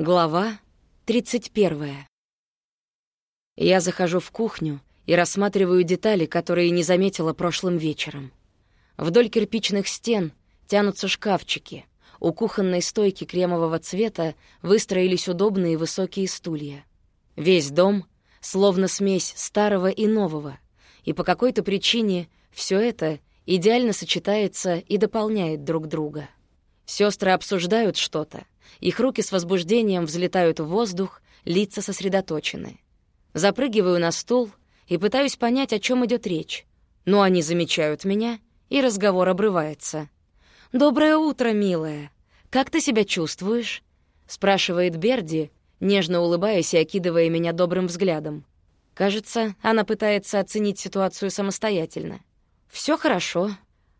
Глава 31. Я захожу в кухню и рассматриваю детали, которые не заметила прошлым вечером. Вдоль кирпичных стен тянутся шкафчики. У кухонной стойки кремового цвета выстроились удобные высокие стулья. Весь дом словно смесь старого и нового, и по какой-то причине все это идеально сочетается и дополняет друг друга. Сестры обсуждают что-то — их руки с возбуждением взлетают в воздух, лица сосредоточены. Запрыгиваю на стул и пытаюсь понять, о чем идет речь. Но они замечают меня, и разговор обрывается. «Доброе утро, милая. Как ты себя чувствуешь?» — спрашивает Берди, нежно улыбаясь и окидывая меня добрым взглядом. Кажется, она пытается оценить ситуацию самостоятельно. Все хорошо.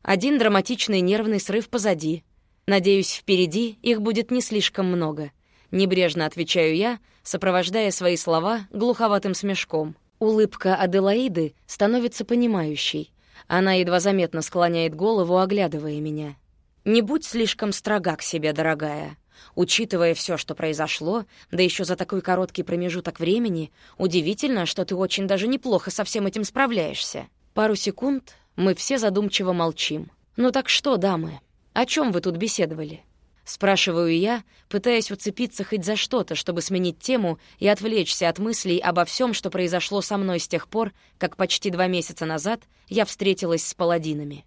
Один драматичный нервный срыв позади. Надеюсь, впереди их будет не слишком много. Небрежно отвечаю я, сопровождая свои слова глуховатым смешком. Улыбка Аделаиды становится понимающей. Она едва заметно склоняет голову, оглядывая меня. «Не будь слишком строга к себе, дорогая. Учитывая все, что произошло, да еще за такой короткий промежуток времени, удивительно, что ты очень даже неплохо со всем этим справляешься». Пару секунд мы все задумчиво молчим. «Ну так что, дамы?» «О чем вы тут беседовали?» Спрашиваю я, пытаясь уцепиться хоть за что-то, чтобы сменить тему и отвлечься от мыслей обо всем, что произошло со мной с тех пор, как почти два месяца назад я встретилась с паладинами.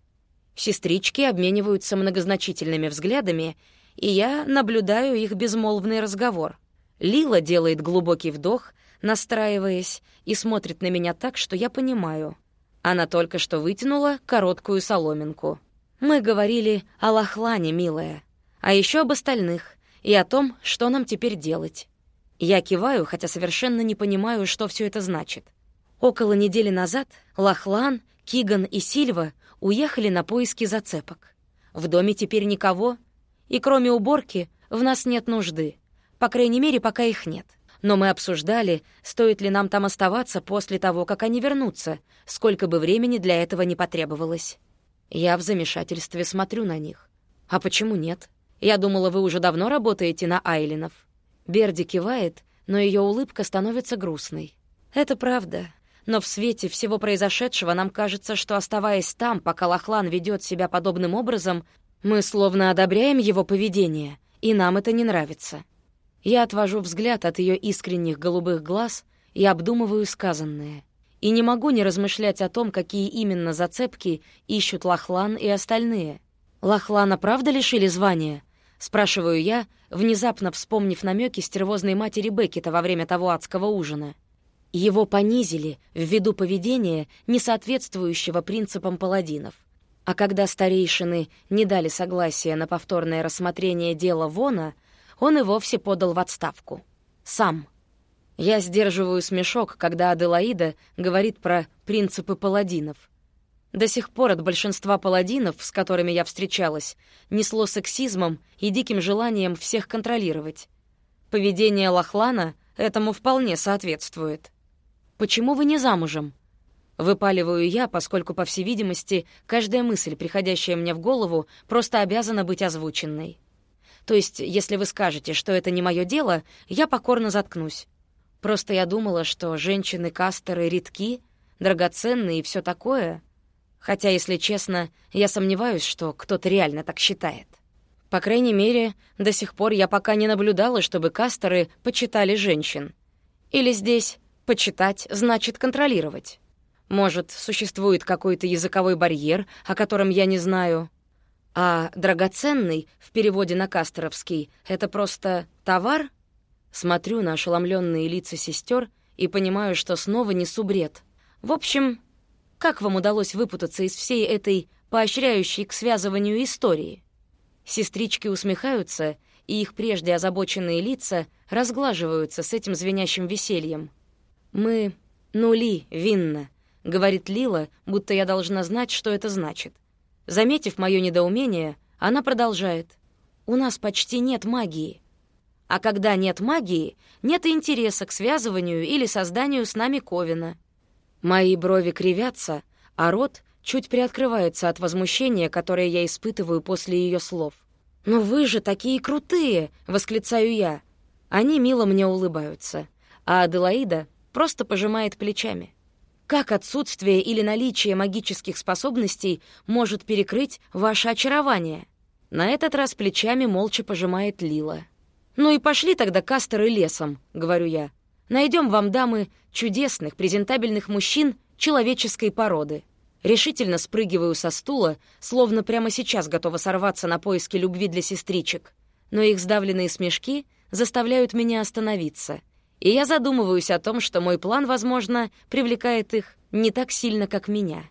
Сестрички обмениваются многозначительными взглядами, и я наблюдаю их безмолвный разговор. Лила делает глубокий вдох, настраиваясь, и смотрит на меня так, что я понимаю. Она только что вытянула короткую соломинку. Мы говорили о Лохлане, милая, а еще об остальных и о том, что нам теперь делать. Я киваю, хотя совершенно не понимаю, что все это значит. Около недели назад Лохлан, Киган и Сильва уехали на поиски зацепок. В доме теперь никого, и кроме уборки в нас нет нужды. По крайней мере, пока их нет. Но мы обсуждали, стоит ли нам там оставаться после того, как они вернутся, сколько бы времени для этого не потребовалось. Я в замешательстве смотрю на них. А почему нет? Я думала, вы уже давно работаете на Айлинов. Берди кивает, но ее улыбка становится грустной. Это правда. Но в свете всего произошедшего нам кажется, что, оставаясь там, пока Лохлан ведет себя подобным образом, мы словно одобряем его поведение, и нам это не нравится. Я отвожу взгляд от ее искренних голубых глаз и обдумываю сказанное — и не могу не размышлять о том, какие именно зацепки ищут Лохлан и остальные. «Лохлана правда лишили звания?» — спрашиваю я, внезапно вспомнив намеки стервозной матери Беккета во время того адского ужина. Его понизили ввиду поведения, не соответствующего принципам паладинов. А когда старейшины не дали согласия на повторное рассмотрение дела Вона, он и вовсе подал в отставку. Сам. Я сдерживаю смешок, когда Аделаида говорит про принципы паладинов. До сих пор от большинства паладинов, с которыми я встречалась, несло сексизмом и диким желанием всех контролировать. Поведение Лохлана этому вполне соответствует. «Почему вы не замужем?» Выпаливаю я, поскольку, по всей видимости, каждая мысль, приходящая мне в голову, просто обязана быть озвученной. То есть, если вы скажете, что это не мое дело, я покорно заткнусь. Просто я думала, что женщины-кастеры редки, драгоценные и все такое. Хотя, если честно, я сомневаюсь, что кто-то реально так считает. По крайней мере, до сих пор я пока не наблюдала, чтобы кастеры почитали женщин. Или здесь «почитать» значит «контролировать». Может, существует какой-то языковой барьер, о котором я не знаю. А «драгоценный» в переводе на кастеровский — это просто «товар»? Смотрю на ошеломленные лица сестер и понимаю, что снова несу бред. В общем, как вам удалось выпутаться из всей этой поощряющей к связыванию истории? Сестрички усмехаются, и их прежде озабоченные лица разглаживаются с этим звенящим весельем. «Мы нули, Винна», — говорит Лила, будто я должна знать, что это значит. Заметив мое недоумение, она продолжает. «У нас почти нет магии. А когда нет магии, нет и интереса к связыванию или созданию с нами Ковина. Мои брови кривятся, а рот чуть приоткрывается от возмущения, которое я испытываю после ее слов. «Но вы же такие крутые!» — восклицаю я. Они мило мне улыбаются, а Аделаида просто пожимает плечами. Как отсутствие или наличие магических способностей может перекрыть ваше очарование? На этот раз плечами молча пожимает Лила. «Ну и пошли тогда кастеры лесом», — говорю я. «Найдем вам, дамы, чудесных, презентабельных мужчин человеческой породы». Решительно спрыгиваю со стула, словно прямо сейчас готова сорваться на поиски любви для сестричек. Но их сдавленные смешки заставляют меня остановиться. И я задумываюсь о том, что мой план, возможно, привлекает их не так сильно, как меня.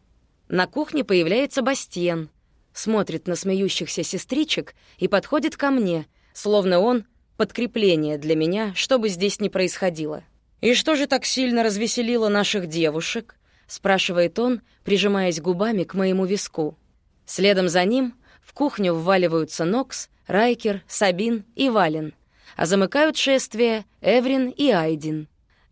На кухне появляется Бастиен, смотрит на смеющихся сестричек и подходит ко мне, словно он — подкрепление для меня, что бы здесь ни происходило. «И что же так сильно развеселило наших девушек?» — спрашивает он, прижимаясь губами к моему виску. Следом за ним в кухню вваливаются Нокс, Райкер, Сабин и Вален, а замыкают шествие Эврин и Айдин.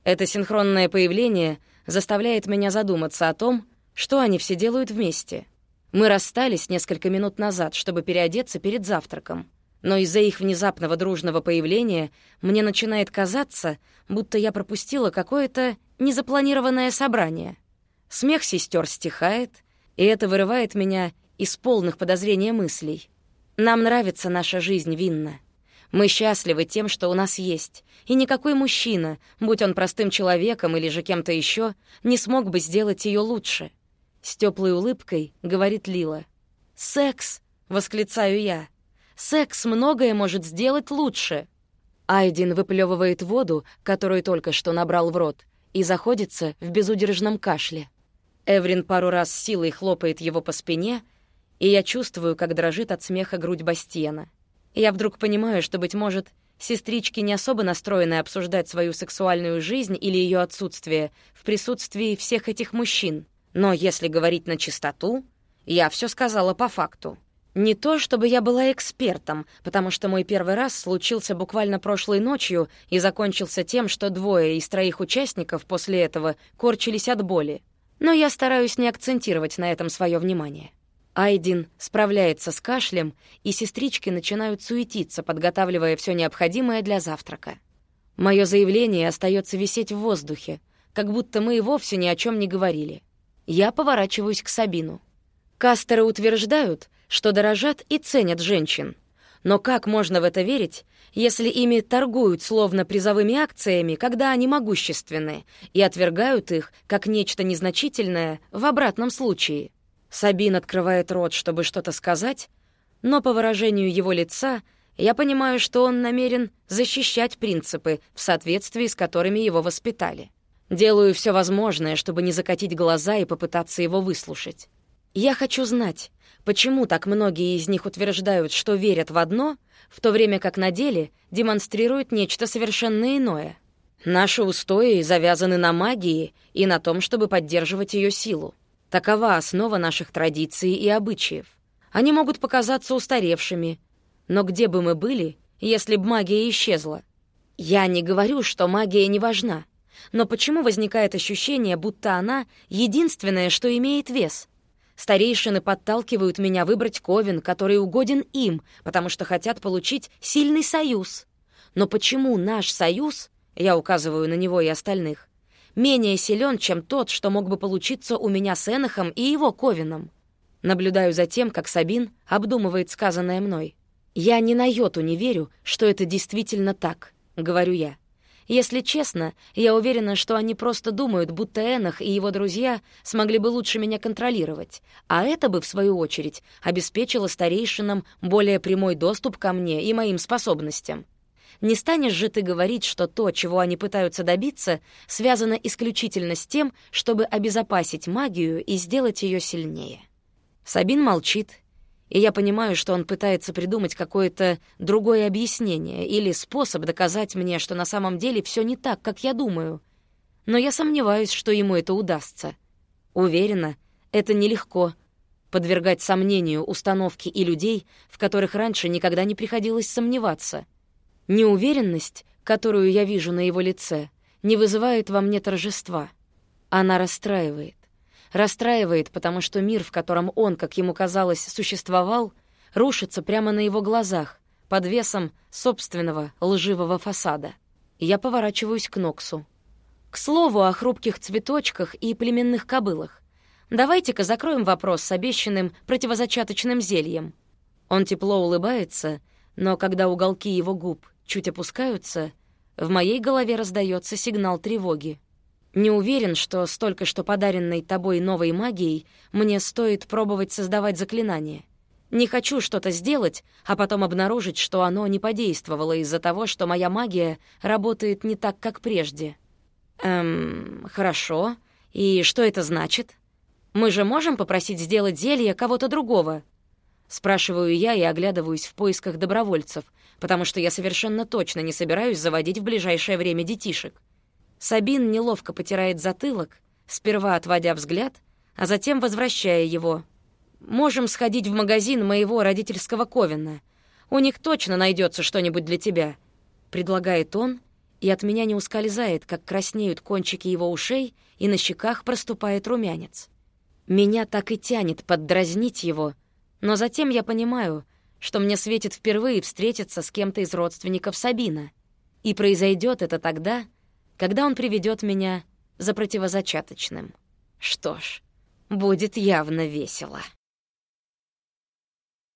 Это синхронное появление заставляет меня задуматься о том, что они все делают вместе. Мы расстались несколько минут назад, чтобы переодеться перед завтраком. Но из-за их внезапного дружного появления мне начинает казаться, будто я пропустила какое-то незапланированное собрание — Смех сестер стихает, и это вырывает меня из полных подозрения мыслей. Нам нравится наша жизнь, Винна. Мы счастливы тем, что у нас есть, и никакой мужчина, будь он простым человеком или же кем-то еще, не смог бы сделать ее лучше. С теплой улыбкой говорит Лила. «Секс!» — восклицаю я. «Секс многое может сделать лучше!» Айдин выплевывает воду, которую только что набрал в рот, и заходится в безудержном кашле. Эврин пару раз силой хлопает его по спине, и я чувствую, как дрожит от смеха грудь Бастиена. Я вдруг понимаю, что, быть может, сестрички не особо настроены обсуждать свою сексуальную жизнь или ее отсутствие в присутствии всех этих мужчин. Но если говорить на чистоту, я все сказала по факту. Не то, чтобы я была экспертом, потому что мой первый раз случился буквально прошлой ночью и закончился тем, что двое из троих участников после этого корчились от боли. Но я стараюсь не акцентировать на этом свое внимание. Айдин справляется с кашлем, и сестрички начинают суетиться, подготавливая все необходимое для завтрака. Мое заявление остается висеть в воздухе, как будто мы и вовсе ни о чем не говорили. Я поворачиваюсь к Сабину. Кастеры утверждают, что дорожат и ценят женщин — но как можно в это верить, если ими торгуют словно призовыми акциями, когда они могущественны, и отвергают их как нечто незначительное в обратном случае? Сабин открывает рот, чтобы что-то сказать, но по выражению его лица я понимаю, что он намерен защищать принципы, в соответствии с которыми его воспитали. Делаю все возможное, чтобы не закатить глаза и попытаться его выслушать. Я хочу знать, Почему так многие из них утверждают, что верят в одно, в то время как на деле демонстрируют нечто совершенно иное? Наши устои завязаны на магии и на том, чтобы поддерживать ее силу. Такова основа наших традиций и обычаев. Они могут показаться устаревшими, но где бы мы были, если б магия исчезла? Я не говорю, что магия не важна, но почему возникает ощущение, будто она — единственное, что имеет вес — Старейшины подталкивают меня выбрать Ковен, который угоден им, потому что хотят получить сильный союз. Но почему наш союз, я указываю на него и остальных, менее силен, чем тот, что мог бы получиться у меня с Энохом и его Ковеном? Наблюдаю за тем, как Сабин обдумывает сказанное мной. «Я ни на йоту не верю, что это действительно так», — говорю я. Если честно, я уверена, что они просто думают, будто Энах и его друзья смогли бы лучше меня контролировать, а это бы, в свою очередь, обеспечило старейшинам более прямой доступ ко мне и моим способностям. Не станешь же ты говорить, что то, чего они пытаются добиться, связано исключительно с тем, чтобы обезопасить магию и сделать ее сильнее. Сабин молчит, и я понимаю, что он пытается придумать какое-то другое объяснение или способ доказать мне, что на самом деле все не так, как я думаю. Но я сомневаюсь, что ему это удастся. Уверена, это нелегко — подвергать сомнению установки и людей, в которых раньше никогда не приходилось сомневаться. Неуверенность, которую я вижу на его лице, не вызывает во мне торжества. Она расстраивает. Расстраивает, потому что мир, в котором он, как ему казалось, существовал, рушится прямо на его глазах, под весом собственного лживого фасада. Я поворачиваюсь к Ноксу. К слову о хрупких цветочках и племенных кобылах. Давайте-ка закроем вопрос с обещанным противозачаточным зельем. Он тепло улыбается, но когда уголки его губ чуть опускаются, в моей голове раздается сигнал тревоги. Не уверен, что столько что подаренной тобой новой магией мне стоит пробовать создавать заклинание. Не хочу что-то сделать, а потом обнаружить, что оно не подействовало из-за того, что моя магия работает не так, как прежде. Эм, хорошо. И что это значит? Мы же можем попросить сделать зелье кого-то другого? Спрашиваю я и оглядываюсь в поисках добровольцев, потому что я совершенно точно не собираюсь заводить в ближайшее время детишек. Сабин неловко потирает затылок, сперва отводя взгляд, а затем возвращая его. «Можем сходить в магазин моего родительского Ковина. У них точно найдется что-нибудь для тебя», — предлагает он, и от меня не ускользает, как краснеют кончики его ушей, и на щеках проступает румянец. Меня так и тянет поддразнить его, но затем я понимаю, что мне светит впервые встретиться с кем-то из родственников Сабина. И произойдет это тогда, когда он приведет меня за противозачаточным. Что ж, будет явно весело.